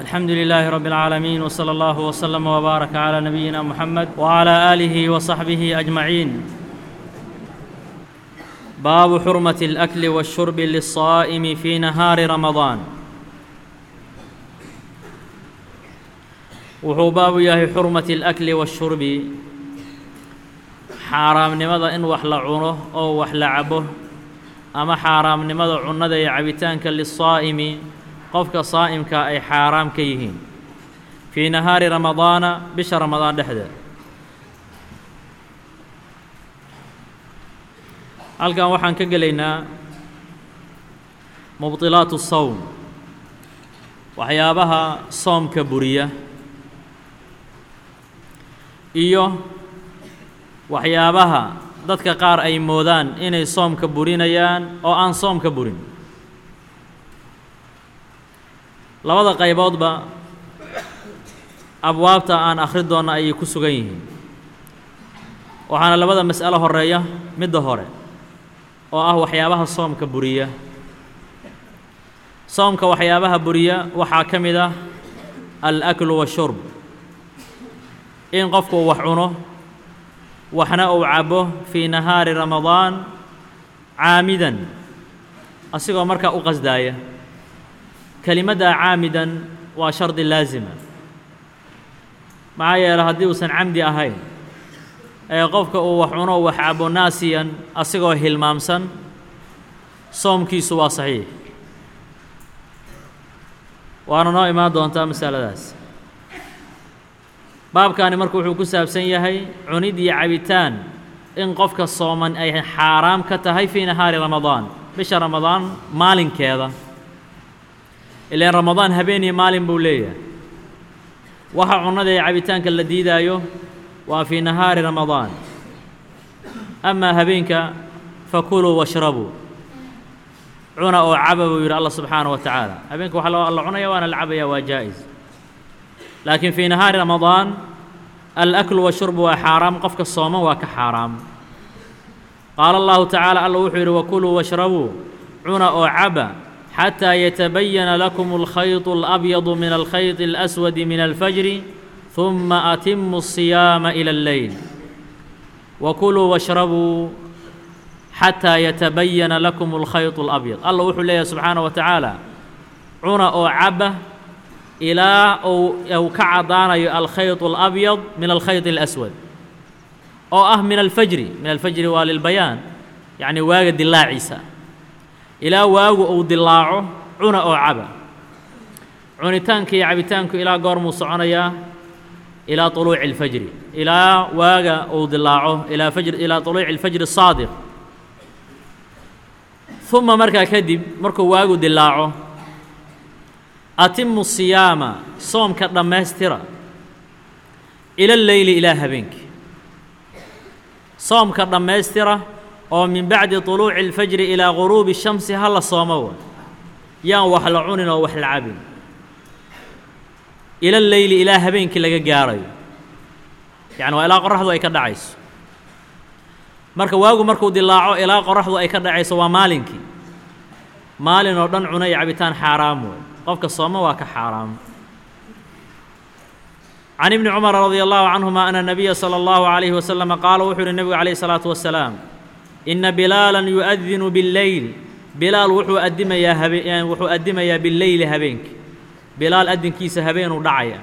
الحمد لله رب العالمين وصلى الله وسلم وبارك على نبينا محمد وعلى آله وصحبه أجمعين باب حرمة الأكل والشرب للصائم في نهار رمضان wuxuu baabu yahay xurmati اlakli waاshurbi xaaraamnimada in wax la cuno oo wax la cabo ama xaaraamnimada cunnada iyo cabitaanka lisaa'imi qofka saa'imka ay xaaraam ka yihiin. Fii nahaari ramadaana bisha ramadaan dhexdeeda halkan waxaan ka gelaynaa mubdilaatu sawm. Waxyaabaha soomka buriya iyo waxyaabaha dadka qaar ay moodaan inay soomka burinayaan oo aan soomka burin labada qayboodba abwaabta aan akhri doonna ayay ku sugan yihiin. Waxaana labada mas'alo horreeya midda hore oo ah waxyaabaha soomka buriya. Soomka waxyaabaha buriya waxaa ka mid ah al-aklu washurb in qofku wax cuno waxna uu cabo fii nahaari ramadaan caamidan asigoo markaa u qasdaaya kelimaddaa caamidan waa shardi laasima maxaa yeele haddii uusan camdi ahayn ee qofka uu wax cuno wax cabo naasiyan asigoo hilmaamsan soomkiisu waa saxiix. Waana noo imaan doontaa masaladaas. Baabkaani marka wuxuu ku saabsan yahay cunid iyo cabitaan in qofka sooman ay xaaraam ka tahay fii nahaari ramadaan bisha ramadaan maalinkeeda ilaan ramadaan habeen iyo maalin buu leeyahay. Waxa cunnada iyo cabitaanka la diidaayo waa fii nahaari ramadaan amaa habeenka fakuluu washrabuu cuna oo caba buu yidhi allah subxaanaه wa tacaala. Habeenka waxa la cunaya waana la cabaya waa jaa'is. Laakiin fii nahaari ramadaan alaklu washurbu waa xaaraam qofka sooman waa ka xaaraam. Qaala allahu tacaala alla wuxuu yidhi wakuluu washrabuu cuna oo caba xataa yatabayana lakum alkhayط اlabyadu min alkhayط اlaswadi min alfajri ثuma atimu الصiyaama ilى اlleyl wakuluu washrabuu xataa yatabayana lakum alkhayط اlabyad alla wuxuu leeyahay subxaanaه wa tacaala cuna oo caba ilaa uu ka caddaanayo alkhayط اlabyad min alkhayط اlaswad oo ah min alfajri min alfajri waa lilbayaan yacni waaga dilaaciisa ilaa waagu uu dilaaco cuna oo caba cunitaanka iyo cabitaanku ilaa goormuu soconayaa ilaa طuluuci اlfajri ilaa waaga uu dilaaco ilaa fajr ilaa طuluuci اlfajri الsaadiq uma markaa kadib markuu waagu dilaaco atimu siyaama soomka dhammaystira ila leyli ilaa habeenkii soomka dhammaystira oo min bacdi طuluuci اlfajri ilaa guruubi shamsi ha la soomo wa yaan wax la cunin oo wax la cabin ila leyli ilaa habeenkii laga gaarayo yacni waa ilaa qoraxdu ay ka dhacayso marka waagu markuu dilaaco ilaa qoraxdu ay ka dhacayso waa maalinkii maalin oo dhan cuna iyo cabitaan xaaraam wey qofka sooma waa ka xaaraam can ibni cumar radia allahu canhuma ana nabiya salى allahu عalayhi wasalama qaala wuxuu yihi nebigu calayh الsalaatu wasalaam ina bilaalan yu'adinu billeyl bilaal wuxuu adimayaa habe wuxuu adimayaa bileyli habeenkii. Bilaal adinkiisa habeenuu dhacaya.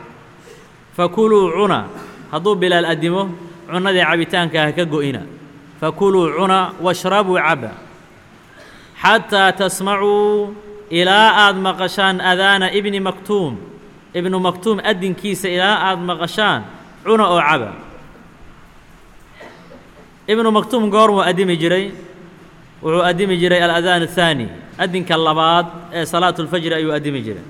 Fakuluu cuna. Hadduu bilaal adimo cunnadii cabitaanka ha ka go'ina. Fakuluu cuna washrabuu caba xataa tasmacuu ilaa aada maqashaan adaana ibni maktuum. Ibnu maktuum adinkiisa ilaa aada maqashaan cuna oo caba ibnu maktuum goormuu addimi jiray wuxuu addimi jiray aladaan athaani adinka labaad ee salaatulfajri ayuu addimi jiray.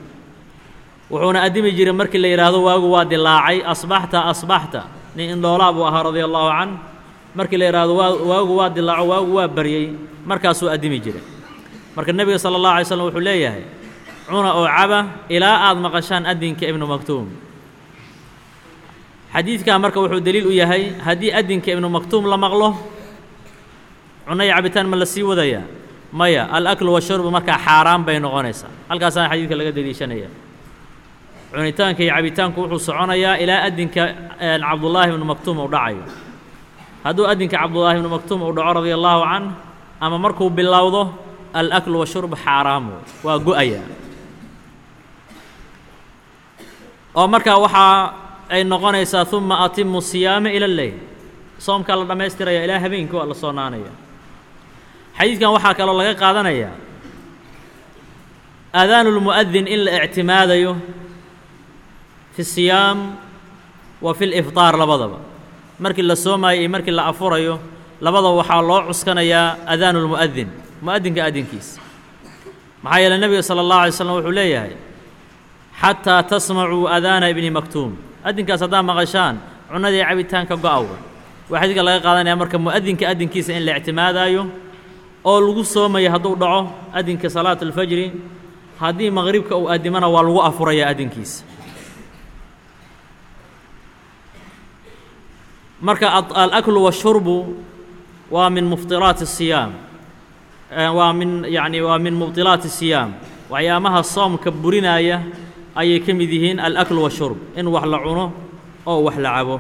Wuxuuna addimi jiray markii la yidhaahdo waagu waa dilaacay asbaxta asbaxta nin indhoolaa buu ahaa radia allahu can. Markii la yidhaahdo waa waagu waa dilaaco waagu waa baryey markaasuu addimi jiray. Marka nebiga sala allahu alay slam wuxuu leeyahay cuna oo caba ilaa aada maqashaan adinka ibnu maktuum xadiidkaa marka wuxuu deliil u yahay haddii adinka ibnu maktuum la maqlo cunno cabitaan ma la sii wadayaa maya alaklu washurbu markaa xaaraan bay noqonaysaa. Halkaasaa xadiidka laga deliishanaya cunitaanka iyo cabitaanku wuxuu soconayaa ilaa adinka cabdullaahi ibnu maktuum uu dhacayo. Hadduu adinka cabdullaahi ibnu maktuum uu dhaco radia allaahu canh ama markuu bilowdo alaklu washurb xaaraamu waa go'aya oo markaa waxaa ay noqonaysaa uma atimu siyaama ila leyl soomkaa la dhammaystiraya ilaa habeenkii waa la soonaanaya xadiidkan waxaa kaloo laga qaadanayaa aadaanu lmu'adin in la ictimaadayo fi siyaam wa fi lifطaar labadaba. Markii la soomaayo iyo markii la afurayo labadaba waxaa loo cuskanayaa adaanu lmu'adin mu'adinka adinkiisa maxaa yeele nebiga sala اllahu alay slam wuxuu leeyahay xataa tasmacuu adaana ibni maktuum adinkaas haddaad maqashaan cunadii cabitaanka go-awga waa xadiidka laga qaadanaya marka mu'adinka adinkiisa in la ictimaadaayo oo lagu soomayo hadduu dhaco adinka salaat alfajri haddii maqribka uu adimana waa lagu afuraya adinkiisa marka alaklu washurbu waa min muftiraati الsiyaam waa min yani waa min mubطilaati الsiyaam waxyaamaha soomka burinaya ayay ka mid yihiin alaklu washurb in wax la cuno oo wax la cabo.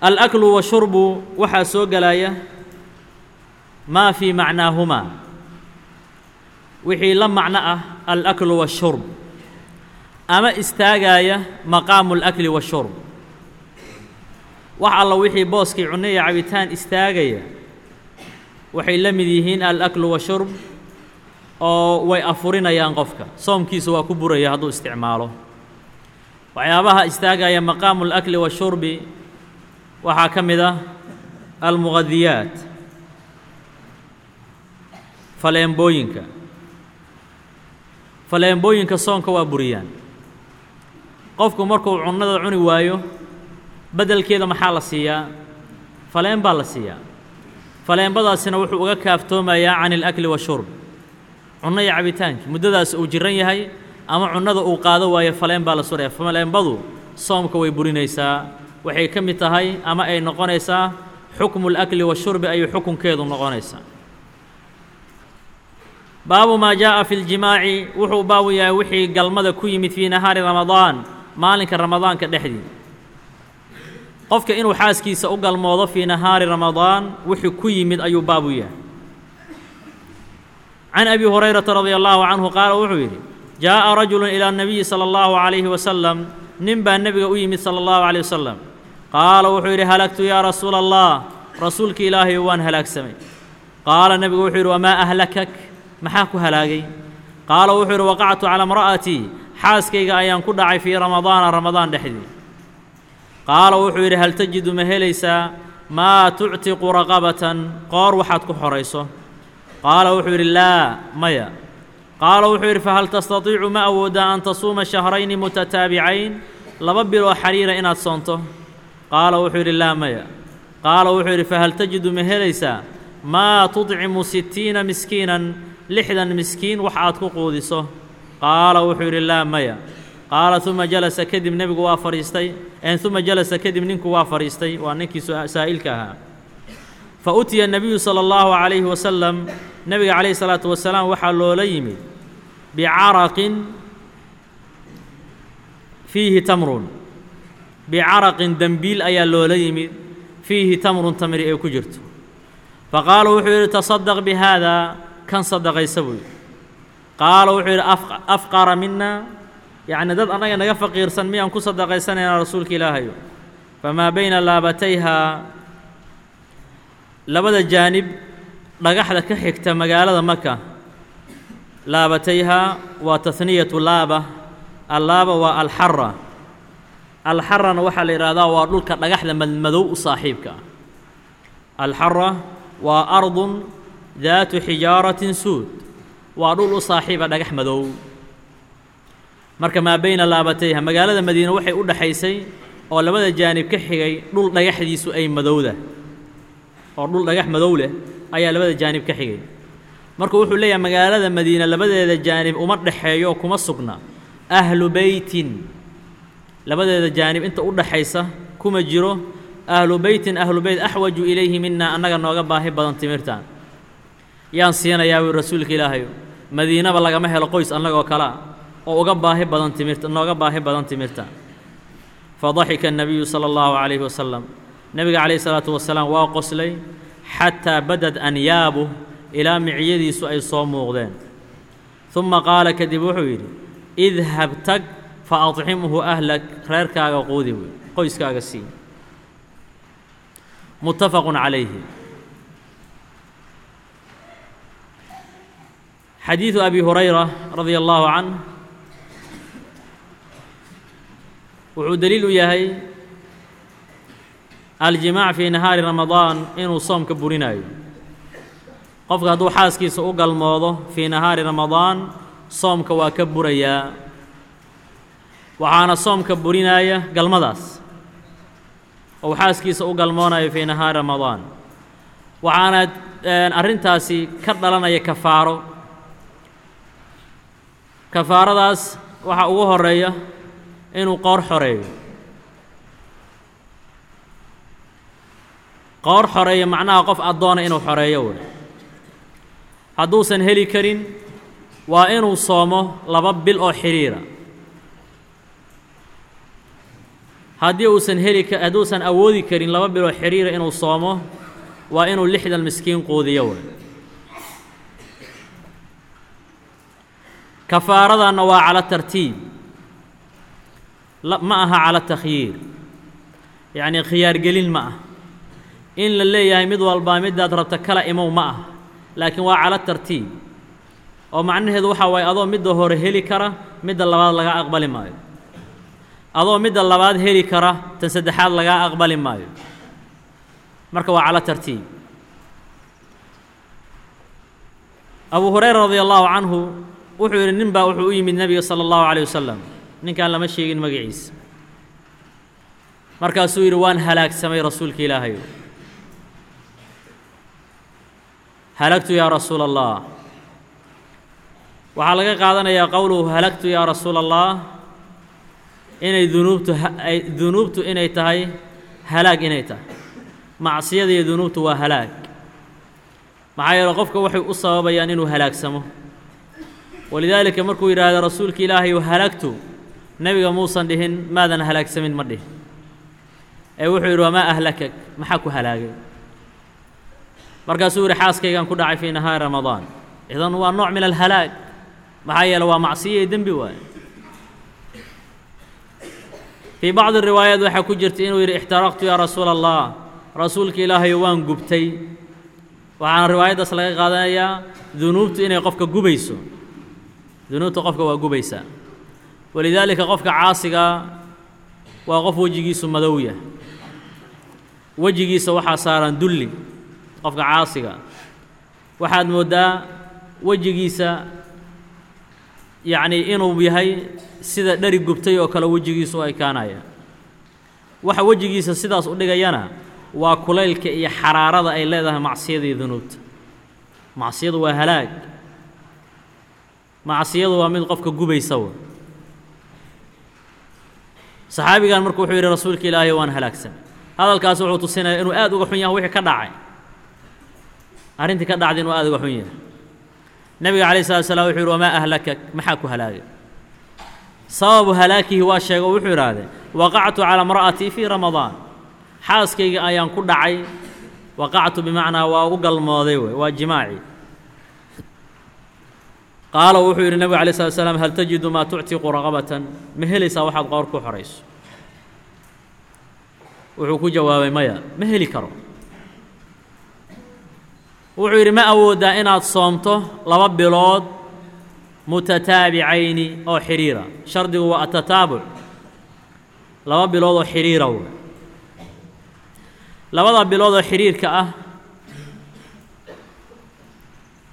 Alaklu washurbu waxaa soo gelaya maa fii macnaahumaa wixii la macno ah alaklu washurb ama istaagaya maqaamu alakli washurb wax alla wixii booskii cunno iyo cabitaan istaagaya waxay la mid yihiin alaklu washurb oo way afurinayaan qofka. Soomkiisa waa ku buraya hadduu isticmaalo. Waxyaabaha istaagaya maqaamu alakli washurbi waxaa ka mid ah almuqadiyaat faleembooyinka. Faleembooyinka soonka waa buriyaan. Qofku markuu cunnada cuni waayo beddelkeeda maxaa la siiyaa? Faleen baa la siiyaa faleembadaasina wuxuu uga kaaftoomayaa can alakli washurb cunno iyo cabitaankii muddadaas uu jiran yahay ama cunnada uu qaado waayo faleen baa la suraya faleembadu soomka way burinaysaa waxay ka mid tahay ama ay noqonaysaa xukmu اlakli washurbi ayay xukunkeedu noqonaysaa baabu maa jaaءa fi اljimaaci wuxuu baabu yahay wixii galmada ku yimid fii nahaari ramadaan maalinka ramadaanka dhexdii qofka inuu xaaskiisa u galmoodo fii nahaari ramadaan wuxuu ku yimid ayuu baab u yahay. Can abi hurayrata radia allaahu canhu qaala wuxuu yidhi jaaءa rajulu ilى اnabiyi salى اllahu عalayhi wasalam nin baa nebiga u yimid salى اllahu عalيه wasalam qaala wuxuu yidhi halagtu yaa rasuula allah rasuulki ilaahay waan halaagsamay qaala nebigu wuxuu yidhi wamaa ahlakak maxaa ku halaagay? Qaala wuxuu yidhi waqactu calaa imra'atii xaaskayga ayaan ku dhacay fii ramadaana ramadaan dhexdii qaala wuxuu yidhi hal tajidu ma helaysaa maa tuctiqu raqabatan? Qoor waxaad ku xorayso. Qaala wuxuu yidhi laa maya. Qaala wuxuu yidhi fahal tastatiicu ma awooddaa an tasuuma shahrayni mutataabicayn? Laba biloo xariira inaad soonto. Qaala wuxuu yidhi laa maya. Qaala wuxuu yidhi fahal tajidu ma helaysaa maa tudcimu sittiina miskiinan? Lixdan miskiin wax aad ku quudiso. Qaala wuxuu yidhi laa maya qaala uma jalasa kadib nebigu waa fadhiistay. Uma jalasa kadib ninku waa fadhiistay. Waa ninkii saa'ilka ahaa. Fa utiya nebiyu sala allahu calayhi wasalam nebiga calayhi salaatu wasalaam waxaa loola yimid bicaraqin fiihi tamrun. Bicaraqin dembiil ayaa loola yimid fiihi tamrun tamri ay ku jirto. Faqaala wuxuu yidhi tasadaq bi haadaa kan sadaqaysa buu yidhi. Qaala wuxuu yidhi afqara mina yacni dad annaga naga faqiirsan miyaan ku sadaqaysanaynaa rasuulka ilaahayo famaa bayna laabatayhaa labada jaanib dhagaxda ka xigta magaalada maka laabatayhaa waa tahniyatu laaba allaaba waa alxara alxarana waxaa la yidhahdaa waa dhulka dhagaxda madmadow u saaxiibka. Ah alxara waa ardun daatu xijaaratin suud. Waa dhul u saaxiiba dhagax madow marka maa bayna laabatayha magaalada madiine waxay u dhexaysay oo labada jaanib ka xigay dhul dhagaxdiisu ay madowda. Oo dhul dhagax madow leh ayaa labada jaanib ka xigay. Marka wuxuu leeyahay magaalada madiine labadeeda jaanib uma dhexeeyo kuma sugna. Ahlu beytin. Labadeeda jaanib inta u dhaxaysa kuma jiro. Ahlu beytin ahlu beyt axwaju ilayhi mina annaga nooga baahi badan timirtan yaan siinayaa wui rasuulka ilaahayo. Madiinaba lagama helo qoys annagoo kalea oo uga baahi badan timirta nooga baahi badan timirta. Fadaxika الnabiyu salى اllahu عalayhi wasalam nebiga calayh الsalaatu wasalaam waa qoslay xataa badad anyaabuh ilaa micyadiisu ay soo muuqdeen. Uma qaala kadib wuxuu yidhi idhab tag faadximhu ahlak. Reerkaaga quudi wey qoyskaaga sii muttafaqu calayhi xadiidu abi hurayra radia allahu canh wuxuu deliil u yahay aljimaac fii nahaari ramadaan inuu soomka burinayo qofka hadduu xaaskiisa u galmoodo fii nahaari ramadaan soomka waa ka burayaa. Waxaana soomka burinaaya galmadaas. Ou xaaskiisa u galmoonayo fii nahaari ramadaan. Waxaana arrintaasi ka dhalanaya kafaaro. Kafaaradaas waxaa ugu horreeya inuu qoor xoreeyo. Qoor xoreeyo macnaha qof addoona inuu xoreeyo wey hadduusan heli karin waa inuu soomo laba bil oo xidhiira haddii uusan heli hadduusan awoodi karin laba bil oo xidhiira inuu soomo waa inuu lixdan miskiin quudiyo wey kafaaradanna waa cala tartiib ma aha cala takhyiir yacnii khiyaargelin ma ah in la leeyahay mid walbaa midaad rabta kala imow ma ah laakiin waa cala tartiib. Oo macnaheedu waxaa waaye adoo midda hore heli kara midda labaad lagaa aqbali maayo. Adoo midda labaad heli kara tan saddexaad lagaa aqbali maayo. Marka waa cala tartiib. Abu hurayra radia allahu canhu wuxuu yidhi nin baa wuxuu u yimid nebiga sala allahu calayh wasalam ninkaan lama sheegin magaciisa. Markaasuu yidhi waan halaagsamay rasuulka ilaahayo halagtu yaa rasuula allah waxaa laga qaadanayaa qowluhu halagtu yaa rasuula allah inay dunuubtu ay dunuubtu inay tahay halaag inay tahay. Macsiyada iyo dunuubtu waa halaag. Maxaa yeele qofka waxay u sababayaan inuu halaagsamo. Walidaalika markuu yidhaahdo rasuulka ilaahayu halagtu nebiga muusan dhihin maadan halaagsamin ma dhihin. Ee wuxuu yidhi wamaa ahlakak? Maxaa ku halaagay? Markaasuu yidhi xaaskaygaan ku dhacay fii nahaari ramadaan. Idan waa nooc min alhalaag. Maxaa yeele waa macsiyo iyo dembi waaye. Fii bacdi riwaayaat waxaa ku jirta inuu yidhi ixtaraqtu yaa rasuula allah rasuulka ilaahayo waan gubtay. Waxaana riwaayaddaas laga qaadanayaa dunuubtu inay qofka gubayso. Dunuubta qofka waa gubaysaa walidaalika qofka caasigaa waa qof wejigiisu madowya wejigiisa waxaa saaran dulli qofka caasiga. Waxaad mooddaa wejigiisa yacnii inuu yahay sida dheri gubtay oo kale wejigiisu u ekaanaya waxa wejigiisa sidaas u dhigayana waa kulaylka iyo xaraarada ay leedahay macsiyada iyo dunuubta. Macsiyadu waa halaag. Macsiyadu waa mid qofka gubaysa w saxaabigan marku wuxuu yidhi rasuulka ilaahay waan halaagsan. Hadalkaas wuxuu tusinaya inuu aad uga xun yahay wixii ka dhacay. Arrintii ka dhacday inuu aad uga xun yahay. Nebiga calayh salatu slam wuxuu yidhi wamaa ahlakak maxaa ku halaagay? Sababu halaakihi waa sheega wuxuu idhaahdee waqactu calaa imra'atii fii ramadaan. Xaaskayga ayaan ku dhacay. Waqactu bimacnaa waa u galmooday wey waa jimaaci qaala wuxuu yidhi nebigu alay slat slam hal tajidu maa tuctiqu raqabatan ma helaysaa waxaad qoor ku xorayso wuxuu ku jawaabay maya ma heli karo wuxuu yidhi ma awooddaa inaad soomto laba bilood mutataabicayni oo xidhiira shardigu waa atataabuc laba bilood oo xidhiira w labada bilood oo xidhiirka ah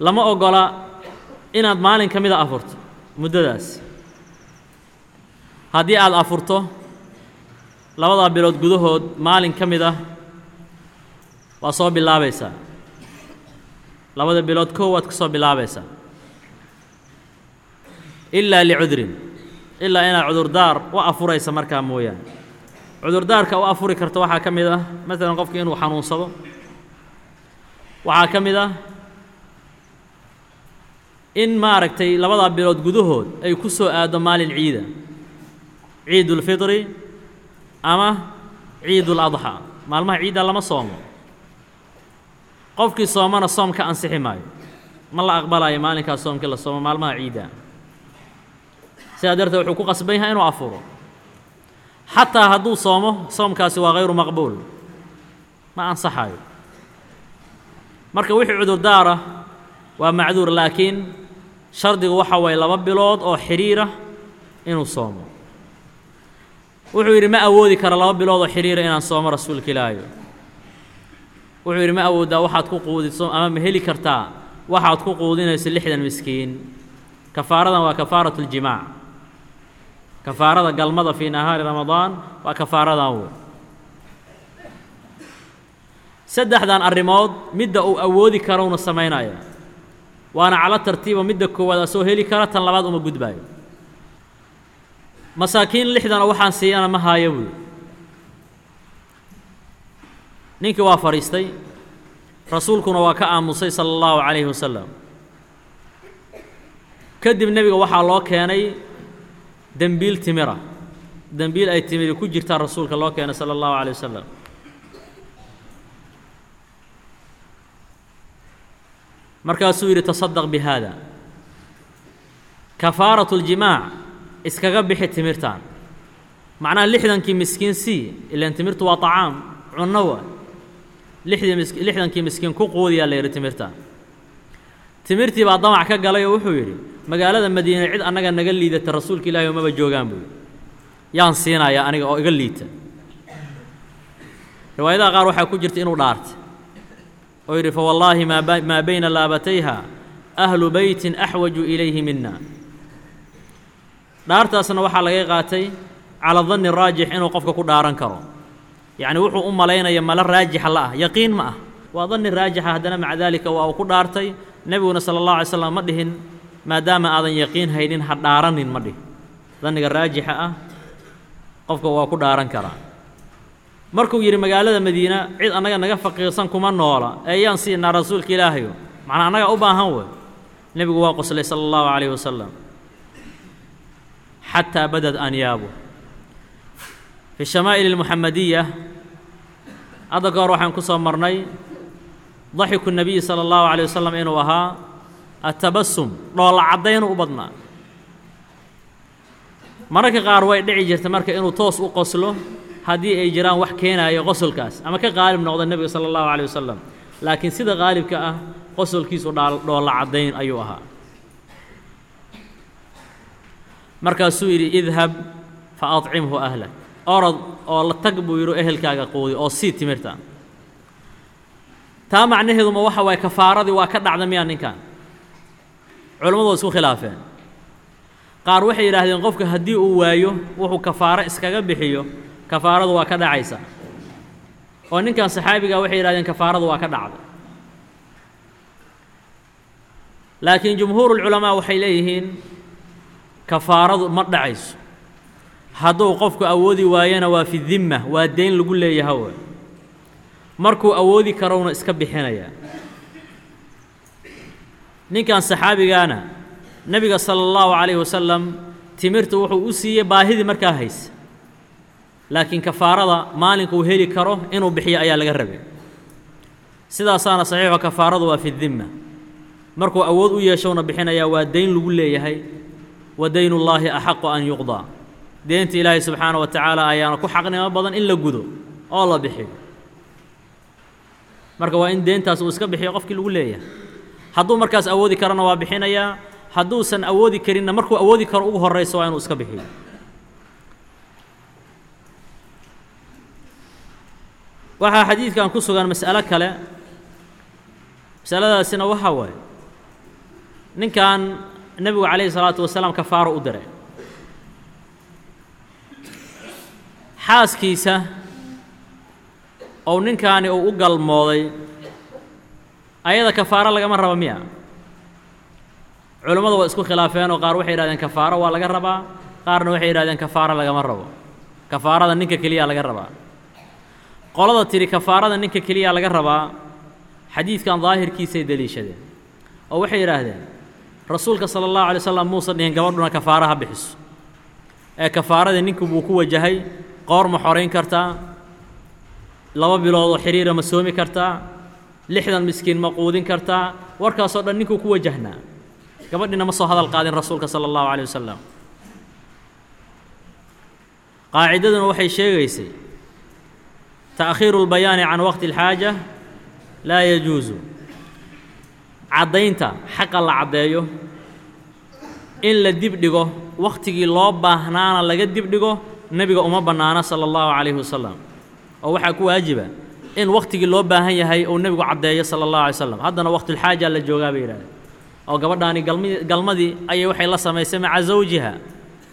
lama ogola inaad maalin ka mida afurto muddadaas. Haddii aad afurto labadaa bilood gudahood maalin ka mid ah waa soo bilaabaysaa. Labada bilood kow waad ka soo bilaabaysaa. Ilaa licudrin ilaa inaad cudurdaar u afuraysa markaa mooyaane. Cudurdaarka u afuri karta waxaa ka mid ah maalan qofki inuu xanuunsado. Waxaa ka mid ah in maaragtay labadaa bilood gudahood ay ku soo aaddo maalin ciida. Ciidulfitri ama ciiduladxaa maalmaha ciidda lama soomo. Qofkii soomana soom ka ansixi maayo. Ma la aqbalayo maalinkaas soomkii la soomo maalmaha ciidda? Sidaa darteed wuxuu ku qasban yahay inuu afuro. Xataa hadduu soomo soomkaasi waa hayru maqbuul. Ma ansaxayo marka wixii cudurdaara waa macduur laakiin shardigu waxa waye laba bilood oo xidhiira inuu soomo. Wuxuu yidhi ma awoodi kara laba bilood oo xidhiira inaan soomo rasuulka ilaahayo wuxuu yidhi ma awooddaa waxaad ku quudiso ama ma heli kartaa? Waxaad ku quudinayso lixdan miskiin. Kafaaradan waa kafaaratu اljimaac kafaarada galmada fii nahaari ramadaan waa kafaaradan wey saddexdan arrimood midda uu awoodi karowna samaynaya waana calo tartiiba midda koowaad asoo heli kara tan labaad uma gudbaayo. Masaakiin lixdana waxaan siiyana ma haayo buuyi ninkii waa fadhiistay rasuulkuna waa ka aamusay sala allahu calayhi wasalam kadib nebiga waxaa loo keenay dembiil timira. Dembiil ay timiri ku jirtaa rasuulka loo keenay sala allahu calayh wasalam markaasuu yidhi tasadaq bi haada. Kafaaratu اljimaac iskaga bixi timirtan macnaha lixdankii miskiin sii ilan timirtu waa طacaam cunno lixdankii miskiin ku quudiyaa la timirtan timirtii baa damac ka galay oo wuxuu yidhi magaalada madiine cid annaga naga liidata rasuulka ilahi oo maba joogaan buu yidhi. Yaan siinayaa aniga oo iga liita. Riwaayadaha qaar waxaa ku jirta inuu dhaartay oo yidhi fawallaahi maa bayna laabatayha ahlu beytin axwaju ilayhi mina dhaartaasna waxaa laga qaatay cala danni raajix inuu qofka ku dhaaran karo. Yacni wuxuu u malaynaya malo raajixa la ah yaqiin ma ah. Waa danni raajixa haddana maca daalika waa uu ku dhaartay. Nebiguna sala allahu alay slam ma dhihin maadaama aadan yaqiin haynin ha dhaaranin ma dhihin. Danniga raajixa ah qofka waa ku dhaaran karaa markuu yidhi magaalada madiina cid annaga naga faqiirsan kuma noola. Ee yaan siinaa rasuulka ilaahayo. Macnaa annaga u baahan wey nebigu waa qoslay sala allahu calayhi wasalam xataa badad anyaabu fi shamaa'il almuxamadiya hadda ka hor waxaan ku soo marnay daxiku nebiyi sala allahu calayh wasalam inuu ahaa atabasum dhoolla caddaynu u badnaa. Mararka qaar way dhici jirta marka inuu toos u qoslo haddii ay jiraan wax keenaayo qosolkaas ama ka qaalib noqda nebiga sala allahu calayh wasalam laakiin sida qaalibka ah qosolkiisu dhaa dhoolla caddayn ayuu ahaa. Markaasuu yidhi idhab fa adcimhu ahlak. Orod oo la tag buu yidhi ehelkaaga quudi oo sii timirta. Taa macnaheeduma waxa waaye kafaaradii waa ka dhacda miyaa ninkan culammadu waa isku khilaafeen. Qaar waxay yidhaahdeen qofka haddii uu waayo wuxuu kafaaro iskaga bixiyo kafaaradu waa ka dhacaysa. Oo ninkan saxaabiga waxay yidhahdeen kafaaradu waa ka dhacday laakiin jumhuurulculamaa waxay leeyihiin kafaaradu ma dhacayso. Hadduu qofku awoodi waayana waa fi dimma waa deyn lagu leeyaha we markuu awoodi karowna iska bixinayaa ninkan saxaabigaana nebiga sala allahu calayhi wasalam timirta wuxuu u siiyey baahidii markaa haysa laakiin kafaarada maalinkuu heli karo inuu bixiyo ayaa laga rabay. Sidaasaana saxiixo kafaaradu waa fi dimma markuu awood u yeeshowna bixinayaa waa deyn lagu leeyahay wa daynullaahi axaqu an yuqdaa deenta ilaahay subxaana wa tacaala ayaana ku xaqnimo badan in la gudo oo la bixiyo. Marka waa in deentaas uu iska bixiyo qofkii lagu leeyahay. Hadduu markaas awoodi karona waa bixinayaa hadduusan awoodi karinna markuu awoodi karo ugu horrayso waa inuu iska bixiyo waxaa xadiidkan ku sugan mas'alo kale. Masaladaasina waxaa waaye ninkan nebigu calayhi salaatu wasalaam kafaaro u diray. Xaaskiisa ou ninkaani uu u galmooday ayada kafaaro lagama raba miya. Culammadu waa isku khilaafeen oo qaar waxay yidhahdeen kafaaro waa laga rabaa qaarna waxay yidhahdeen kafaaro lagama rabo. Kafaarada ninka keliyaa laga rabaa qolada tidhi kafaarada ninka keliyaa laga rabaa xadiidkan daahirkiisay deliishadeen. Oo waxay yidhaahdeen rasuulka sala allahu alay slam muusan dhihin gabadhuna kafaara ha bixiso. Ee kafaaradii ninku buu ku wajahay qoor ma xorayn kartaa laba biloodoo xiriira ma soomi kartaa lixdan miskiin ma quudin kartaa warkaasoo dhan ninkuu ku wajahnaa. Gabadhiina ma soo hadal qaadin rasuulka sala allahu alay wasalam qaacidaduna waxay sheegaysay ta'khiiru اlbayaani can waqti اlxaaja laa yajuusu caddaynta xaqa la caddeeyo in la dib dhigo wakhtigii loo baahnaana laga dib dhigo nebiga uma bannaana sala allahu calayhi wasalam oo waxaa ku waajiba in wakhtigii loo baahan yahay uu nebigu caddeeyo sala allahu alay slam haddana waqtulxaaja la joogaa bay yidhahdeen oo gabadhaani galmadii ayay waxay la samaysay maca zawjiha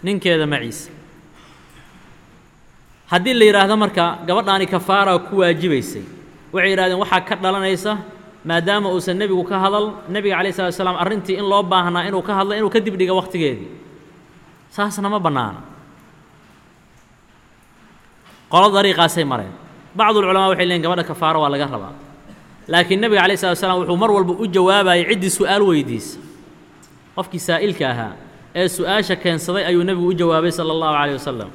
ninkeeda maciisa haddii la yidhaahdo marka gabadhaani kafaara ku waajibaysay. Waxay yidhahdeen waxaa ka dhalanaysa maadaama uusan nebigu ka hadal nebiga calayh salatu salaam arrintii in loo baahnaa inuu ka hadlo inuu ka dib dhiga wakhtigeedii saasna ma bannaana qolo dariiqaasay mareen. Bacdulculamaa waxay leeyiin gabadha kafaaro waa laga rabaa. Laakiin nebiga calayh salatu salaam wuxuu mar walba u jawaabayay ciddii su'aal weydiisa. Qofkii saa'ilka ahaa ee su'aasha keensaday ayuu nebigu u jawaabay sala allahu calayh wasalam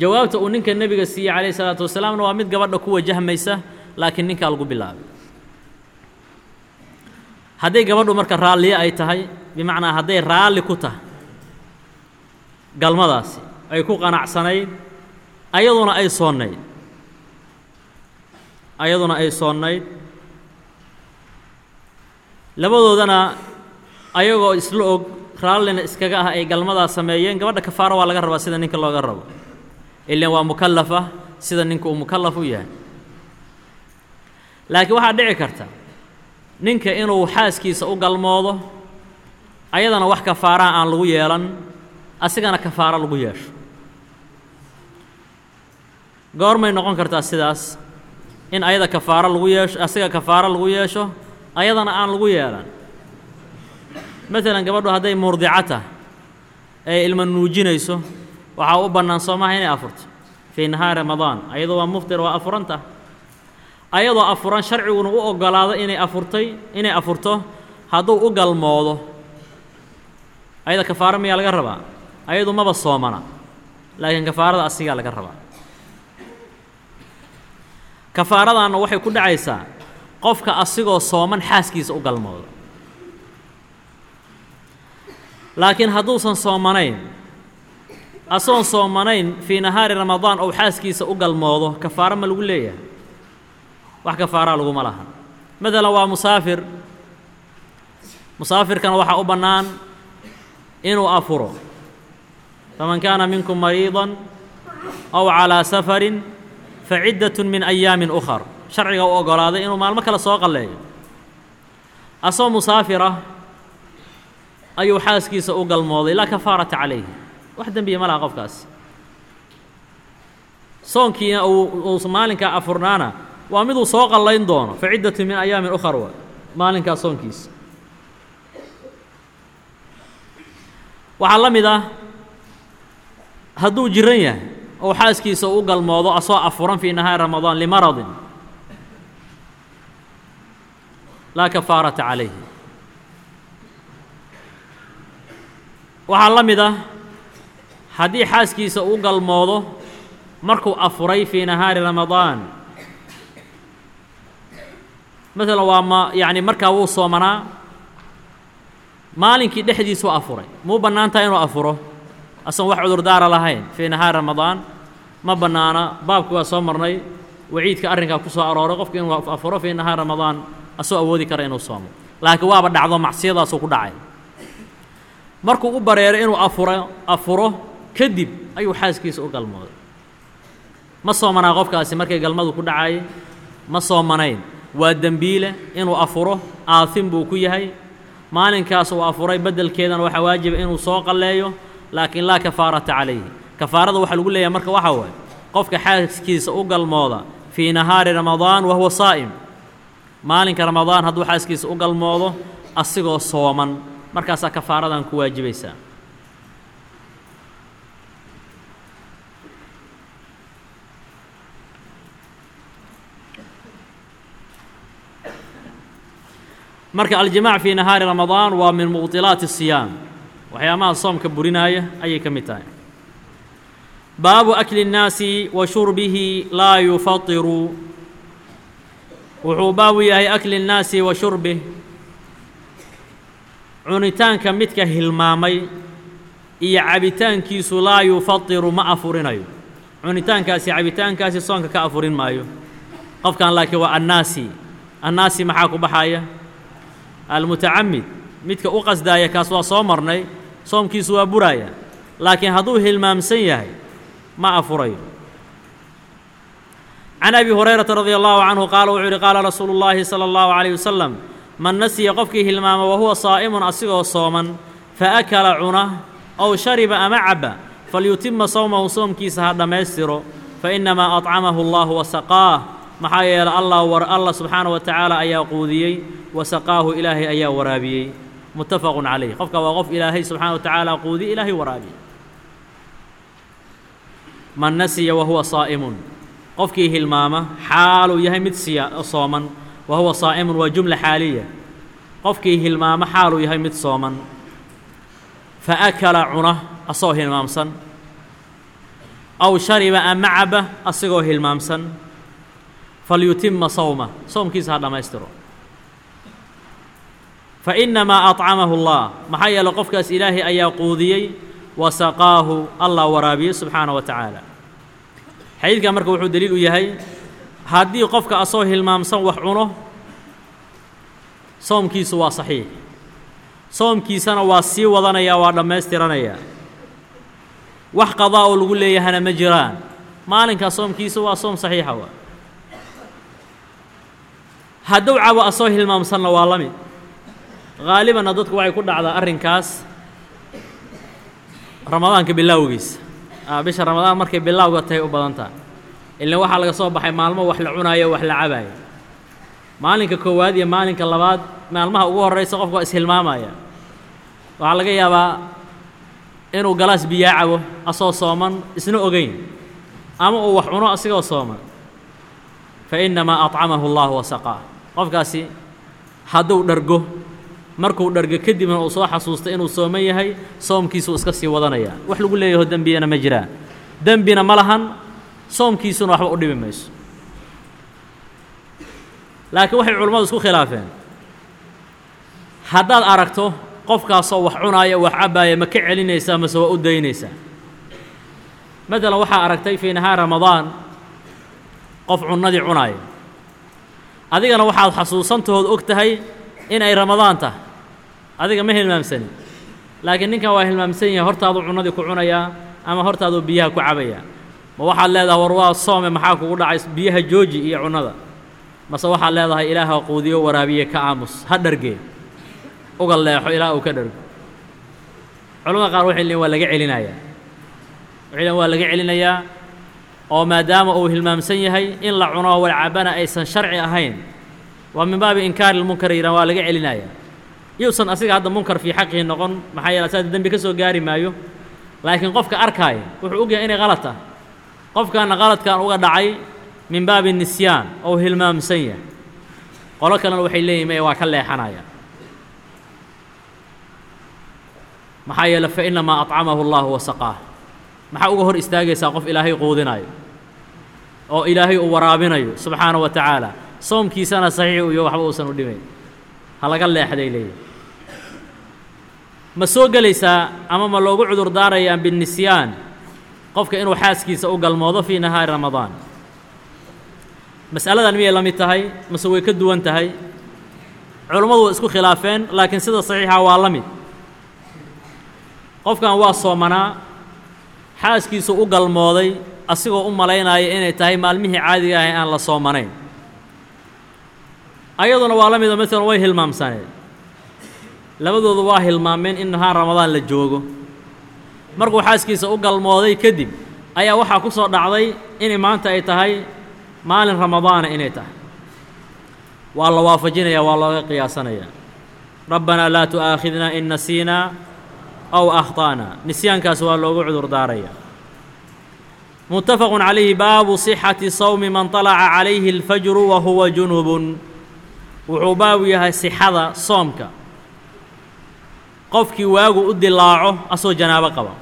jawaabta uu ninka nebiga siiyey calayh salaatu wasalaamna waa mid gabadha ku wajahmaysa laakiin ninkaa lagu bilaabay hadday gabadhu marka raalliye ay tahay bimacnaa hadday raalli ku tahay galmadaasi ay ku qanacsanayd ayaduna ay soonnayd ayaduna ay soonnayd labadoodana ayagoo isla og raallina iskaga ah ay galmadaas sameeyeen gabadha kafaaro waa laga rabaa sida ninka looga rabo ilan waa mukallafa sida ninka uu mukallaf u yahay. Laakiin waxaa dhici karta ninka inuu xaaskiisa u galmoodo ayadana wax kafaaraha aan lagu yeelan asigana kafaaro lagu yeesho. Goormay noqon kartaa sidaas in ayada kafaaro lagu yeesho asiga kafaaro lagu yeesho ayadana aan lagu yeelan. Maalan gabadhu hadday murdica tah ee ilma nuujinayso waxaa u bannaan soomaha inay afurto fii nahaari ramadaan. Ayadoo waa muftir waa afuranta. Ayadoo afuran sharciguna u oggolaado inay afurtay inay afurto hadduu u galmoodo. Ayada kafaaro miyaa laga rabaa? Ayadu maba soomana. Laakiin kafaarada asigaa laga rabaa. Kafaaradaanna waxay ku dhacaysaa qofka asigoo sooman xaaskiisa u galmoodo. Laakiin hadduusan soomanayn asoon soomanayn fii nahaari ramadaan ou xaaskiisa u galmoodo kafaaro ma lagu leeyahay. Wax kafaaraa laguma laha. Maalan waa musaafir. Musaafirkana waxaa u bannaan inuu afuro. Faman kaana minkum mariidan aw calaa safarin faciddatun min ayaamin ukhar. Sharciga u oggolaaday inuu maalmo kale soo qalleeyo. Asoo musaafirah ayuu xaaskiisa u galmooday laa kafaarata calayhi wax dembiya ma laha qofkaasi soonkiina uu maalinkaa afurnaana waa miduu soo qallayn doono faciddatun min ayaamin ukhar wa maalinkaa soonkiisa waxaa la mid ah hadduu jiran yahay ou xaaskiisa u galmoodo asoo afuran fii nahaari ramadaan limaradin laa kafaarata calayhi. Waxaa la mid ah haddii xaaskiisa u galmoodo markuu afuray fii nahaari ramadaan maalan waa ma yacni markaa wuu soomanaa maalinkii dhexdiisuu afuray? Muu bannaan tahay inuu afuro? Asan wax cudurdaara lahayn fii nahaari ramadaan? Ma bannaana baabki waa soo marnay waciidka arrinkaa ku soo arooray qofku inuu afuro fii nahaari ramadaan asoo awoodi kara inuu soomo. Laakiin waaba dhacdo macsiyadaasuu ku dhacay. Markuu u bareeray inuu afuro afuro kadib ayuu xaaskiisa u galmooday. Ma soomanaa qofkaasi markay galmadu ku dhacay? Ma soomanayn waa dembiile inuu afuro aahin buu ku yahay. Maalinkaas uu afuray beddelkeedana waxaa waajiba inuu soo qalleeyo laakiin laa kafaarata calayhi. Kafaarada waxaa lagu leeyahay marka waxaa waaye qofka xaaskiisa u galmooda fii nahaari ramadaan wa huwa saa'im. Maalinka ramadaan hadduu xaaskiisa u galmoodo asigoo sooman. Markaasaa kafaaradan ku waajibaysaa marka aljimaac fii nahaari ramadaan waa min mubdilaati الsiyaam waxyaabaha soomka burinaaya ayay ka mid tahay baabu akli الnaasi wa shurbihi laa yufadiru wuxuu baabu yahay akli الnaasi wa shurbih cunitaanka midka hilmaamay iyo cabitaankiisu laa yufadiru ma afurinayo cunitaankaasi cabitaankaasi soonka ka afurin maayo qofkan laakiin waa annaasi annaasi maxaa ku baxaya Almutacamid midka u qasdaaya kaas waa soo marnay soomkiisu waa buraaya laakiin hadduu hilmaamsan yahay ma afurayo can abi hurayrata radia allahu canhu qaala wuxuu yidhi qaala rasuulu llaahi sala allahu calayh wasalam man nasiya qofkii hilmaama wa huwa saa'imun asigoo sooman fa akala cuna ow shariba ama cabba falyutima sawmahu soomkiisa ha dhammaystiro fa innamaa acamahu allahu wasaqaah maxaa yeelay allah allah subxaana wa tacaala ayaa quudiyey wasaqaahu ilaahay ayaa waraabiyey. Muttafaqun calayh. Qofka waa qof ilaahay subxaana wa tacaala quudiye ilaahay waraabiyey. Man nasiya wa huwa saa'imun. Qofkii hilmaama xaaluu yahay mid siya sooman wa huwa saa'imun waa jumla xaaliya. Qofkii hilmaama xaaluu yahay mid sooman. Fa akala cuna asagoo hilmaamsan. Aw shariba ama caba asigoo hilmaamsan falyutima sawma soomkiisa ha dhammaystiro fa innamaa acamahu allah maxaa yeeley qofkaas ilaahay ayaa quudiyey wa saqaahu allah waraabiyey subxaana wa tacaala xadiidkan marka wuxuu deliil u yahay haddii qofka asoo hilmaamsan wax cuno soomkiisu waa saxiix soomkiisana waa sii wadanaya waa dhammaystiranayaa wax qadaa oo lagu leeyahana ma jiraan maalinkaa soomkiisu waa soom saxiixa waa hadduu cabo asoo hilmaamsanna waa la mid haalibanna dadku waxay ku dhacdaa arrinkaas ramadaanka bilaawgiisa bisha ramadaan markay bilaawga tahay u badan taha ilan waxaa laga soo baxay maalmo wax la cunaayo wax la cabaayo maalinka koowaad iyo maalinka labaad maalmaha ugu horraysa qofku ishilmaamaya. Waxaa laga yaabaa inuu galaas biyaa cabo asoo sooman isna ogeyn. Ama uu wax cuno asigoo sooman. Fa innamaa acamahu allahu wasaqaa qofkaasi hadduu dhargo markuu dhargo kadibna uu soo xasuusta inuu sooman yahay soomkiisuu iska sii wadanaya wax lagu leeyaho dembiyana ma jiraan. Dembina ma lahan soomkiisuna waxba u dhibi mayso. Laakiin waxay culammadu isku khilaafeen. Haddaad aragto qofkaasoo wax cunaaya wax cabbaaya ma ka celinaysaa mase waa u daynaysaa matalan waxaa aragtay fii nahaar ramadaan qof cunnadii cunaaya adigana waxaad xasuusantahood og tahay in ay ramadaan tahay. Adiga ma hilmaamsanin laakiin ninkan waa hilmaamsan yahay hortaaduu cunnadii ku cunayaa ama hortaaduu biyaha ku cabayaa ma waxaad leedahay war waa soome maxaa kugu dhacay biyaha jooji iyo cunnada mase waxaad leedahay ilaaha quudiyo waraabiye ka aamus ha dhargee uga leexo ilaa uu ka dhargo. Culamada qaar waxay leeyiin waa laga celinayaa. Waxay leeyiin waa laga celinayaa oo maadaama uu hilmaamsan yahay in la cuno walcabana aysan sharci ahayn. Waa min baabi inkaari lmunkar yidhahan waa laga celinayaa yuusan asiga hadda munkar fii xaqihi noqon maxaa yeele asaga dembi ka soo gaari maayo. Laakiin qofka arkaaya wuxuu og yahay inay qalad tahay qofkaana qaladkan uga dhacay min baabi nisyaan oo hilmaamsan yahay. Qolo kalena waxay leeyihiin maya waa ka leexanaya. Maxaa yeele fa innamaa acamahu allahu wasaqaah maxaa uga hor istaagaysaa qof ilaahay quudinayo oo ilaahay uu waraabinayo subxaana wa tacaala. Soomkiisana saxiix iyo waxba uusan u dhimayn. Ha laga leexday leeyihi ma soo gelaysaa ama ma loogu cudur daarayaa binnisyaan qofka inuu xaaskiisa u galmoodo fii nahaari ramadaan. Mas'aladan miyay la mid tahay? Mase way ka duwan tahay? Culammadu waa isku khilaafeen laakiin sida saxiixa waa la mid. Qofkan waa soomanaa xaaskiisu u galmooday asigoo u malaynaya inay tahay maalmihii caadiga ahay aan la soomanayn ayaduna waa la midoo maalan way hilmaamsaneed labadoodu waa hilmaameen in nahaar ramadaan la joogo. Markuu xaaskiisa u galmooday kadib ayaa waxaa ku soo dhacday inay maanta ay tahay maalin ramadaana inay tahay. Waa la waafajinaya waa looga qiyaasanaya rabbanaa laa tu'aakhidna in nasiinaa aw akhta'na nisyaankaas waa loogu cudur daaraya muttafaqun calayhi baabu sixati sawmi man طalaca calayhi اlfajru wa huwa junubun wuxuu baabu yahay sixada soomka qofkii waagu u dilaaco asoo janaabo qaba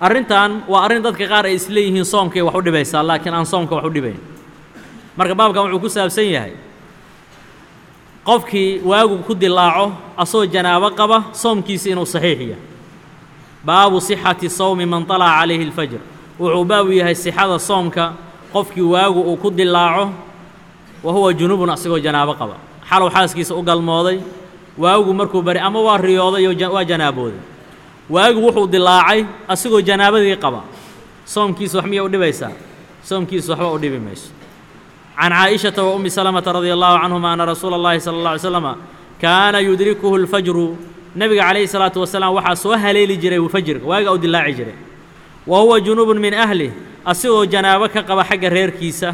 arrintan waa arrin dadka qaar ay isleeyihiin soomkay wax u dhibaysaa laakiin aan soomka wax u dhibayn marka baabkan wuxuu ku saabsan yahay qofkii waagu ku dilaaco asoo janaabo qaba soomkiisa inuu saxiix yahay baabu sixati sawmi man طalaca calayhi اlfajr wuxuu baabu yahay sixada soomka qofkii waagu uu ku dilaaco wa huwa junubun asigoo janaabo qaba. Xalow xaaskiisa u galmooday waagu markuu bari ama waa riyooday oo waa janaabooday. Waagu wuxuu dilaacay asigoo janaabadii qaba. Soomkiisa wax miya u dhibaysaa? Soomkiisa waxba u dhibi mayso can caaئiشhaةa wa umi salamata radi allahu canهuma ana rasuula اllahi salى اlه alay slama kaana yudrikuhu اlfajru nebiga calayhi الsalaatu wasalaam waxaa soo haleeli jiray fajrka waaga u dilaaci jiray wa huwa junubun min ahlih asigoo janaabo ka qaba xagga reerkiisa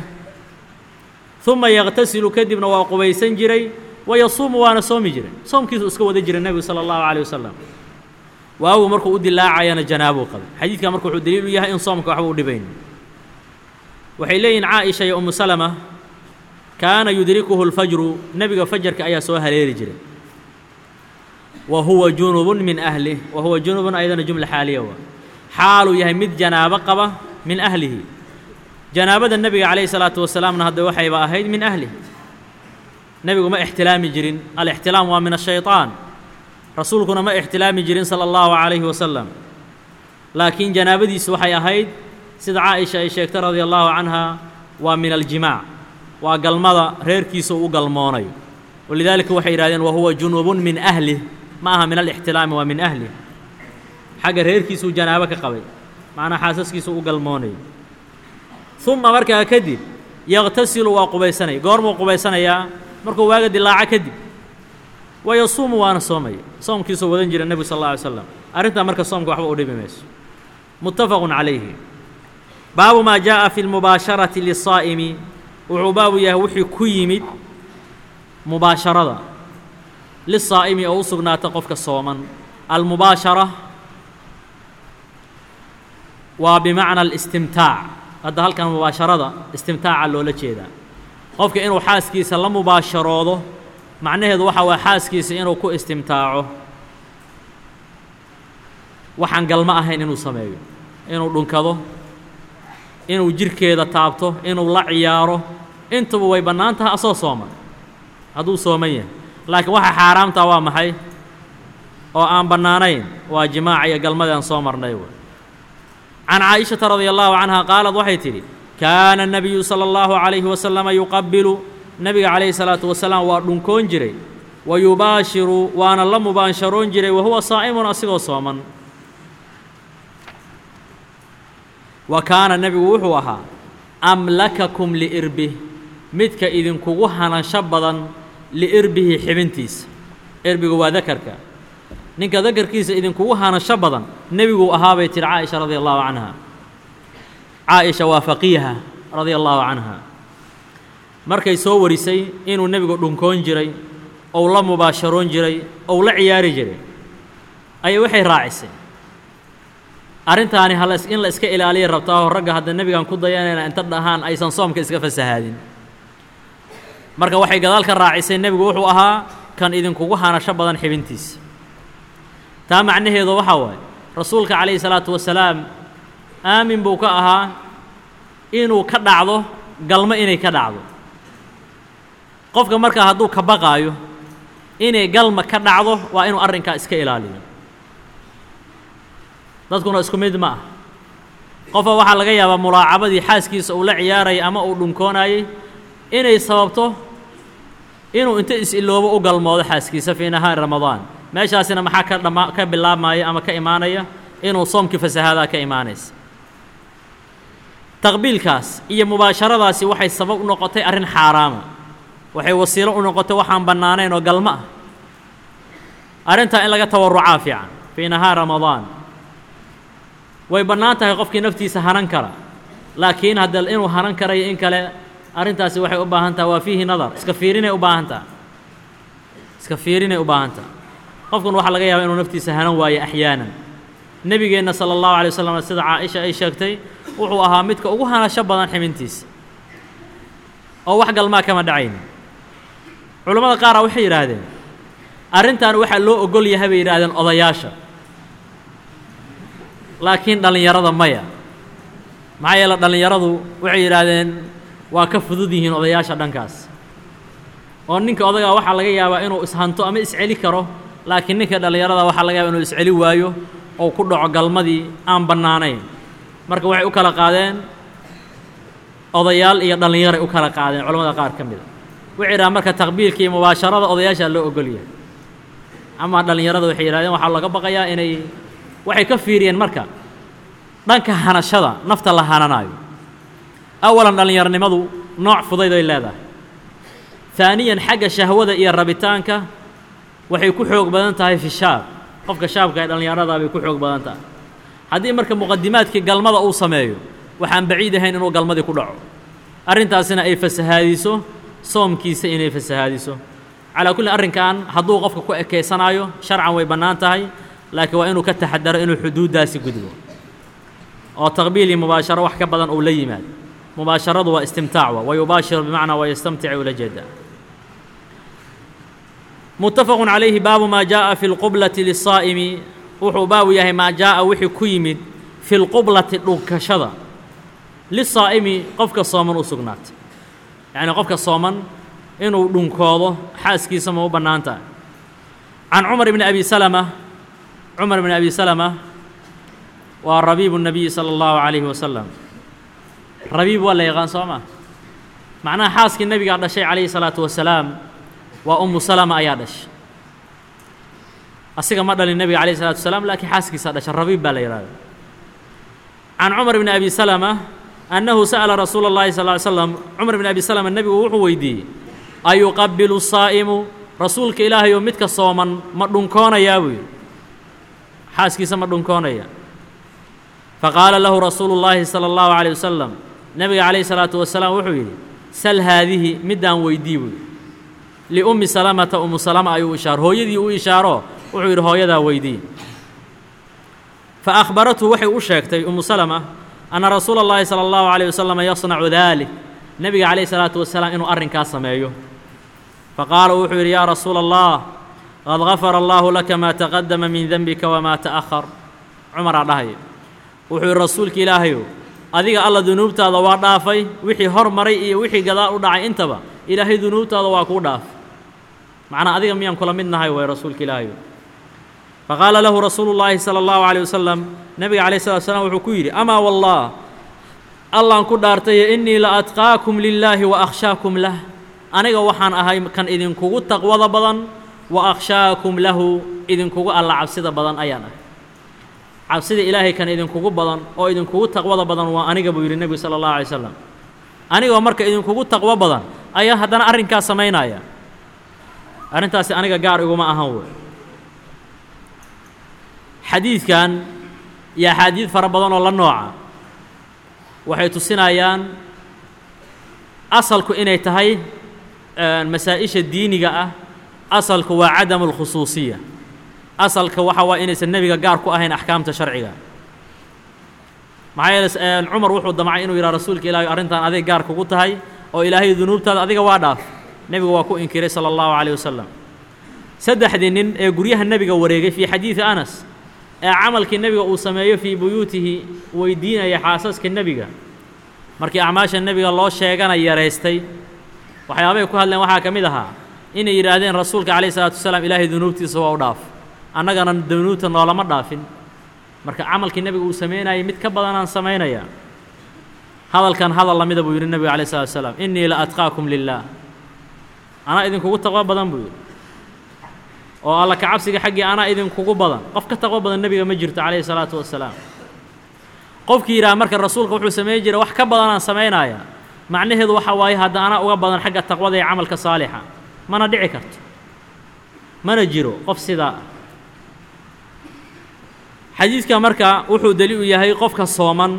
ثuma yaqtasilu kadibna waa qubaysan jiray wayasuumu waana soomi jiray soomkiisu iska wada jiray nebigu salى اllahu عalيه wasalam waagu markuu u dilaacayana janaabuu qabay xadiidkan marka wuxuu daliil u yahay in soomka waxba u dhibayn waxay leeyihin caaئisha iyo umu salama kaana yudrikuhu اlfajru nebiga fajarka ayaa soo haleeli jiray wa huwa junubun min ahlih wa huwa junubun ayadana jumla xaaliya waa xaaluu yahay mid janaabo qaba min ahlihi janaabada nebiga calayhi salaatu wasalaamna hadda waxayba ahayd min ahlih nebigu ma ixtilaami jirin alixtilaam waa min ashayطaan rasuulkuna ma ixtilaami jirin salى اllahu calayhi wasalam laakiin janaabadiisu waxay ahayd sida caaisha ay sheegtay radia allahu canha waa min aljimaac waa galmada reerkiisa uu u galmoonayo. Walidaalika waxay yidhahdeen wahuwa junubun min ahlih ma aha min alixtilaami waa min ahlih xagga reerkiisuu janaabo ka qabay macnaa xaasaskiisa u galmoonayo. Uma markaa kadib yaqtasilu waa qubaysanaya goormuu qubaysanayaa? Markuu waaga dilaaco kadib. Wayasuumu waana soomaya soomkiisuu wadan jira nebigu sal alla alay slam arrintaa marka soomka waxba u dhibi mayso. Muttafaqun calayhi baabu maa jaaءa fi اlmubaasharati lisaa'imi wuxuu baabu yahay wixii ku yimid mubaasharada. Lisaa'imi oo u sugnaata qofka sooman. Almubaashara waa bimacna alistimtaac. Hadda halkan mubaasharada istimtaaca loola jeedaa. Qofka inuu xaaskiisa la mubaasharoodo macnaheedu waxa waa xaaskiisa inuu ku istimtaaco. Waxaan galmo ahayn inuu sameeyo inuu dhunkado inuu jirhkeeda taabto inuu la ciyaaro intuba way bannaan tahay asoo sooman hadduu sooman yahay laakiin waxa xaaraamtaa waa maxay oo aan bannaanayn waa jimaaca iyo galmadii aan soo marnay wey can caaئiشhaةa radي allahu canha qaalad waxay tidhi kaana الnabiyu salى اllahu عalayhi wasalama yuqabilu nebiga calayhi الsalaatu wasalaam waa dhunkoon jiray wa yubaashiru waana la mubaansharoon jiray wa huwa saa'imun asigoo sooman Wa kaana nebigu wuxuu ahaa amlakakum liirbih midka idinkugu hanansho badan liirbihi xibintiisa. Irbigu waa dakarka. Ninka dakarkiisa idinkugu hanansho badan nebiguu ahaabay tihi caaisha radia allahu canha. Caaisha waa faqiiha radia allahu canha. Markay soo warisay inuu nebigu dhunkoon jiray ou la mubaasharoon jiray ou la ciyaari jiray ayay waxay raacisay arrintaani hala in la iska ilaaliya rabtaa oo ragga hadda nebigan ku dayanayna inta dhahaan aysan soomka iska fasahaadin. Marka waxay gadaal ka raacisay nebigu wuxuu ahaa kan idinkugu hanasho badan xibintiisa taa macnaheedu waxaa waaye rasuulka calayhi salaatu wasalaam aamin buu ka ahaa inuu ka dhacdo galmo inay ka dhacdo. Qofka markaa hadduu ka baqaayo inay galma ka dhacdo waa inuu arrinkaa iska ilaaliyo dadkuna isku mid ma. Ah qofka waxaa laga yaabaa mulaacabadii xaaskiisa uu la ciyaarayay ama uu dhunkoonayey inay sababto inuu inta is-iloobo u galmoodo xaaskiisa fii nahaari ramadaan. Meeshaasina maxaa ka dhama ka bilaabmaya ama ka imaanaya? Inuu soomkii fasahaadaa ka imaanaysa. Taqbiilkaas iyo mubaasharadaasi waxay sabab u noqotay arrin xaaraama. Waxay wasiilo u noqotay waxaan bannaanayn oo galmo ah. Arrintaa in laga tawarucaa fiican fii nahaar ramadaan way bannaan tahay qofkii naftiisa hanan kara. Laakiin hadda inuu hanan karayo in kale arrintaasi waxay u baahan taha waa fiihi nadar. Iska fiirinay u baahan taha iska fiirinay u baahan taha qofkun waxaa laga yaabaa inuu naftiisa hanan waayo axyaanan. Nebigeenna sala allahu alay wasalam sida caaisha ay sheegtay wuxuu ahaa midka ugu hanasho badan ximintiisa. Oo wax galmaa kama dhacayni culammada qaara waxay yidhaahdeen arrintan waxaa loo ogol yahay bay yidhahdeen odayaasha laakiin dhallinyarada maya. Maxaa yeele dhallinyaradu waxay yidhaahdeen waa ka fudud yihiin odayaasha dhankaas. Oo ninka odagaa waxaa laga yaabaa inuu ishanto ama isceli karo laakiin ninka dhallinyarada waxaa laga yaaba inuu isceli waayo oo ku dhaco galmadii aan bannaanayn. Marka waxay u kala qaadeen odayaal iyo dhallinyaray u kala qaadeen culamada qaar ka mida waxay yidhahaan marka taqbiilka iyo mubaasharada odayaashaa loo ogol yahay. Amaa dhallinyarada waxay yidhahdeen waxaa laga baqayaa inay waxay ka fiiriyeen marka dhanka hanashada nafta la hananaayo. Awalan dhallinyarnimadu nooc fudayd ay leedahay. Haaniyan xagga shahwada iyo rabitaanka waxay ku xoog badan tahay fi shaab. Qofka shaabka ee dhallinyarada bay ku xoog badan tahay. Haddii marka muqadimaadkii galmada uu sameeyo waxaan baciid ahayn inuu galmadii ku dhaco. Arrintaasina ay fasahaadiso soomkiisa inay fasahaadiso. Calaa kulli arrinkan hadduu qofka ku ekaysanaayo sharcan way bannaan tahay laakiin waa inuu ka taxadaro inuu xuduuddaasi gudbo. Oo taqbiil iyo mubaasharo wax ka badan uu la yimaado. Mubaasharadu waa istimtaac wa wayubaashiru bimacnaa waa yastamticu ula jeeda muttafaqun calayhi baabu maa jaaءa fi lqublati lisaa'imi wuxuu baabu yahay maa jaaءa wixii ku yimid fi lqublati dhunkashada lisaa'imi qofka sooman u sugnaatay yacnii qofka sooman inuu dhunkoodo xaaskiisa ma u bannaan tahay can cumar bni abi salama cumar bn abi salama waa rabiibu nabiyi sala allahu calayhi wasalam rabiib waa la yaqaan soo ma macnaha xaaskii nebigaa dhashay calayhi salaatu wasalaam waa ummu salama ayaa dhashay. Asiga ma dhalin nebiga calayhi salatu wasalaam laakiin xaaskiisaa dhashay rabiib baa la yidhahda can cumar bni abi salama annahu sa'ala rasuula اllahi sal ly slam cumar bn abi salama nebigu wuxuu weydiiyey ayuqabilu saa'imu rasuulka ilaahay oo midka sooman ma dhunkoonayaa buu yidhi xaaskiisa ma dhunkoonaya faqaala lahu rasuulu llaahi sala allahu calayh wasalam nebiga calayhi salaatu wasalaam wuxuu yidhi sal haadihi middaan weydii buu yidhi liummi salamata umu salama ayuu ishaaro hooyadii u ishaaro wuxuu yidhi hooyadaa weydii fa akhbarathu waxay u sheegtay umu salama anna rasuula اllahi salى allahu عalيه wasalam yasnacu dalik nebiga calayh salaatu wasalaam inuu arrinkaas sameeyo faqaala wuxuu yidhi yaa rasuula allah qad gafara allahu laka maa taqadama min denbika wamaa ta'ahar cumaraa dhahaya wuxuu rasuulka ilaahayow adiga alla dunuubtaada waa dhaafay wixii hor maray iyo wixii gadaal u dhacay intaba ilaahay dunuubtaada waa kuu dhaaf macnaa adiga miyaan kula mid nahay way rasuulka ilaahayow faqaala lahu rasuulu llaahi sala allahu calayh wasalam nebiga calayh salatu wasalaam wuxuu ku yidhi amaa wallah allaan ku dhaartaye innii la atqaakum lilaahi wa akhshaakum lah aniga waxaan ahay kan idinkugu taqwada badan wa akhshaakum lahu idinkugu alla cabsida badan ayaan ahay cabsida ilaahay kan idinkugu badan oo idinkugu taqwada badan waa aniga buu yidhi nebigu sala allahu alay slam anigoo marka idinkugu taqwo badan ayaa haddana arrinkaas samaynaya arrintaasi aniga gaar iguma ahan wey xadiidkan iyo axaadiid fara badan oo la nooca waxay tusinayaan asalku inay tahay masaa-isha diiniga ah asalku waa cadam alkhusuusiya asalka waxa waa inaysan nebiga gaar ku ahayn axkaamta sharciga. Maxaa yeele cumar wuxuu damcay inuu yidhaha rasuulka ilaahay arrintan aday gaar kugu tahay oo ilaahay dunuubtaada adiga waa dhaaf. Nebigu waa ku inkiray sala allahu calayh wasalam saddexdii nin ee guryaha nebiga wareegay fii xadiidi anas ee camalkii nebiga uu sameeyo fii buyuutihi weydiinaya xaasaska nebiga. Markii acmaasha nebiga loo sheegana yaraystay waxyaabay ku hadleen waxaa ka mid ahaa inay yidhaahdeen rasuulka calayh isalaatu wasalaam ilaahay dunuubtiisa waa u dhaaf. Annagana dunuubta noolama dhaafin. Marka camalkii nebiga uu samaynayay mid ka badanaan samaynaya. Hadalkan hadal lamida buu yidhi nebiga calayh salatu wasalaam innii la atqaakum lilaah anaa idinkugu taqwo badan buu yidhi. Oo alla ka cabsiga xaggii anaa idinkugu badan. Qof ka taqwo badan nebiga ma jirto calayhi salaatu wasalaam. Qofkii yidhaha marka rasuulka wuxuu samayn jiray wax ka badanaan samaynaya macnaheedu waxa waaye hadda anaa uga badan xagga taqwada ee camalka saalixa mana dhici karto. Mana jiro qof sidaa ah xadiidka marka wuxuu deli u yahay qofka sooman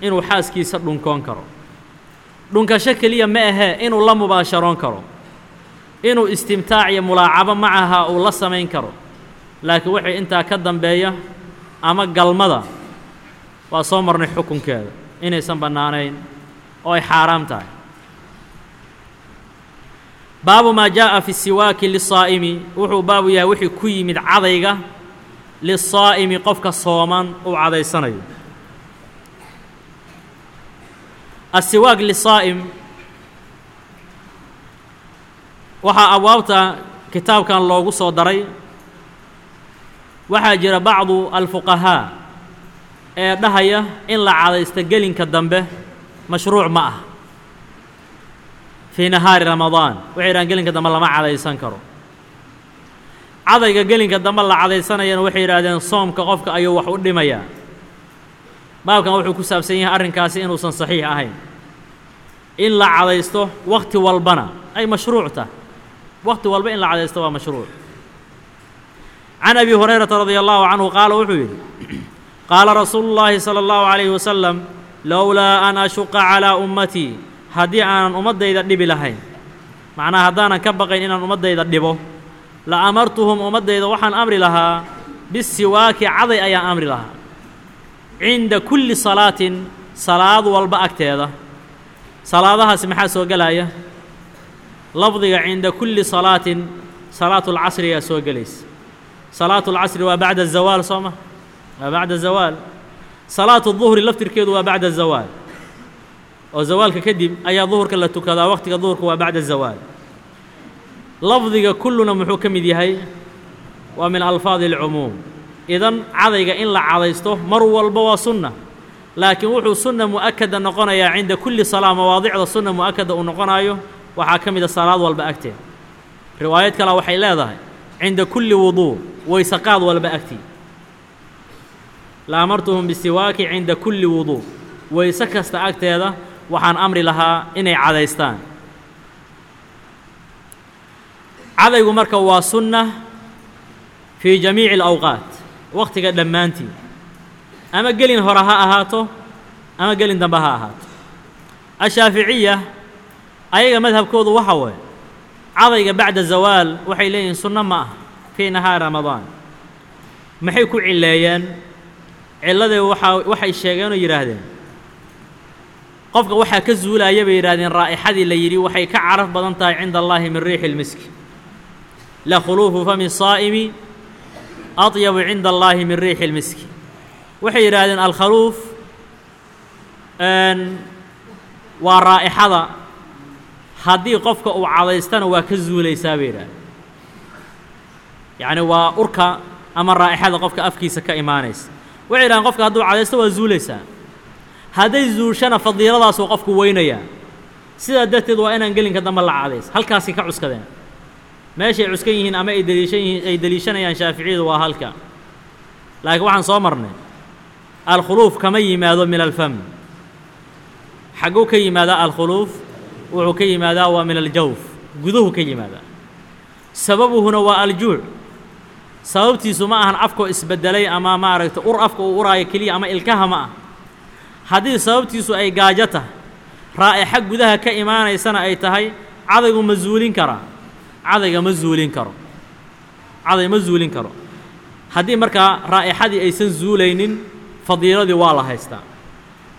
inuu xaaskiisa dhunkoon karo. Dhunkasho keliya ma ahee inuu la mubaasharoon karo. Inuu istimtaac iyo mulaacabo macaha uu la samayn karo. Laakiin wixii intaa ka dambeeya ama galmada waa soo marnay xukunkeeda. Inaysan bannaanayn oo ay xaaraam tahay baabu maa jaaءa fi siwaaki lisaa'imi. Wuxuu baabu yahay wixii ku yimid cadayga lisaa'imi qofka sooman uu cadaysanayo. Asiwaak lisaa'im waxaa abwaabta kitaabkan loogu soo daray. Waxaa jira bacdu alfuqahaa ee dhahaya in la cadaysto gelinka dambe mashruuc ma ah fii nahaari ramadaan. Waxay yidhahaan gelinka dambe lama cadaysan karo. Cadayga gelinka dambe la cadaysanayana waxay yidhaahdeen soomka qofka ayuu wax u dhimayaa. Baabkan wuxuu ku saabsan yahay arrinkaasi inuusan saxiix ahayn. In la cadaysto wakhti walbana ay mashruuc tah wakhti walba in la cadaysto waa mashruuc. Can abi hurayrata radia allahu canhu qaala wuxuu yidhi qaala rasuulu llaahi sala allahu calayhi wasalam lowlaa an ashuqa calaa ummatii haddii aanan ummaddayda dhibi lahayn. Macnaha haddaanan ka baqayn inaan ummaddayda dhibo. La amartuhum ummaddayda waxaan amri lahaa bisiwaaki caday ayaan amri lahaa. Cinda kulli salaatin salaad walba agteeda. Salaadahaasi maxaa soo gelaya lafdiga cinda kulli salaatin salaatulcasrigaa soo gelaysa. Salaatulcasri waa bacda azawaal soo ma? Waa bacda zawaal. Salaatu duhri laftirkeedu waa bacda zawaal oo zawaalka kadib ayaa duhurka la tukadaa waqtiga duhurka waa bacda zawaal. Lafdiga kulluna muxuu ka mid yahay waa min alfaadi alcumuum. Idan cadayga in la cadaysto mar walba waa sunna laakiin wuxuu sunna mu'akada noqonayaa cinda kulli salaa mawaadicda sunna mu'akada uu noqonaayo waxaa ka mid a salaad walba agteed. Riwaayad kale waxay leedahay cinda kulli wuduu waysaqaad walba agtii la amartuhum bisiwaaki cinda kulli wuduu wayse kasta agteeda waxaan amri lahaa inay cadaystaan. Cadaygu marka waa sunna fii jamiici alawqaat wakhtiga dhammaantii. Ama gelin hore ha ahaato ama gelin dambe ha ahaato. Ashaaficiya ayaga madhabkoodu waxa waye cadayga bacda zawaal waxay leeyihiin sunno ma ah fii nahaari ramadaan. Maxay ku cileeyeen? Cilladee waxaa waxay sheegeen oo yidhaahdeen qofka waxaa ka zuulaya bay yidhahdeen raa'ixadii la yidhi waxay ka caraf badan tahay cinda allaahi min riixi اlmiski la khuluufu fami saa'imi atyabu cinda allaahi min riixi اlmiski waxay yidhaahdeen alkhaluuf waa raa'ixada. Haddii qofka uu cadaystana waa ka zuulaysaa bay yidhahdeen. Yacni waa urka ama raa'ixada qofka afkiisa ka imaanaysa. Waxay yidhahdeen qofka hadduu cadaysto waa zuulaysaa hadday zuushana fadiiladaasuu qofku weynayaa sidaa darteed waa inaan gelinka dambe la cadays halkaasay ka cuskadeen. Meeshay cuskan yihiin ama ay deliishan yihiin ay deliishanayaan shaaficiyadu waa halka. Laakiin waxaan soo marnay alkhuluuf kama yimaado min alfam. Xagguu ka yimaadaa alkhuluuf wuxuu ka yimaadaa waa min aljawf. Guduhu ka yimaadaa sababuhuna waa aljuuc. Sababtiisu ma ahan afkoo isbeddelay ama maaragta ur afka uu uraayo keliya ama ilkaha ma ah haddii sababtiisu ay gaajo tahay raa'ixa gudaha ka imaanaysana ay tahay cadaygu ma zuulin karaa cadayga ma zuulin karo. Caday ma zuulin karo. Haddii markaa raa'ixadii aysan zuulaynin fadiiladii waa la haystaa.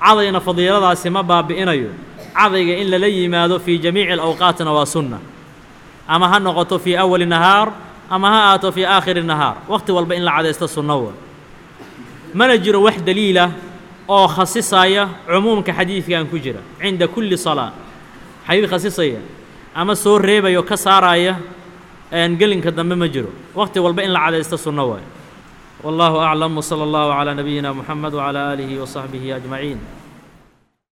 Cadayna fadiiladaasi ma baabi'inayo. Cadayga in lala yimaado fii jamiici alawqaatina waa sunna. Ama ha noqoto fii awali nahaar ama ha aato fii aakhiri nahaar. Wakhti walba in la cadaysto sunno wa mana jiro wax daliilah oo khasisaya cumuumka xadiidkan ku jira cinda kulli salaa. Xayuu khasisaya ama soo reebaya oo ka saaraya gelinka dambe ma jiro. Waqti walba in la cadaysta sunno waayo. Wallaahu aclam wsala allahu calaa nabiyina muxamed wcalaa aalihi wa saxbihi ajmaciin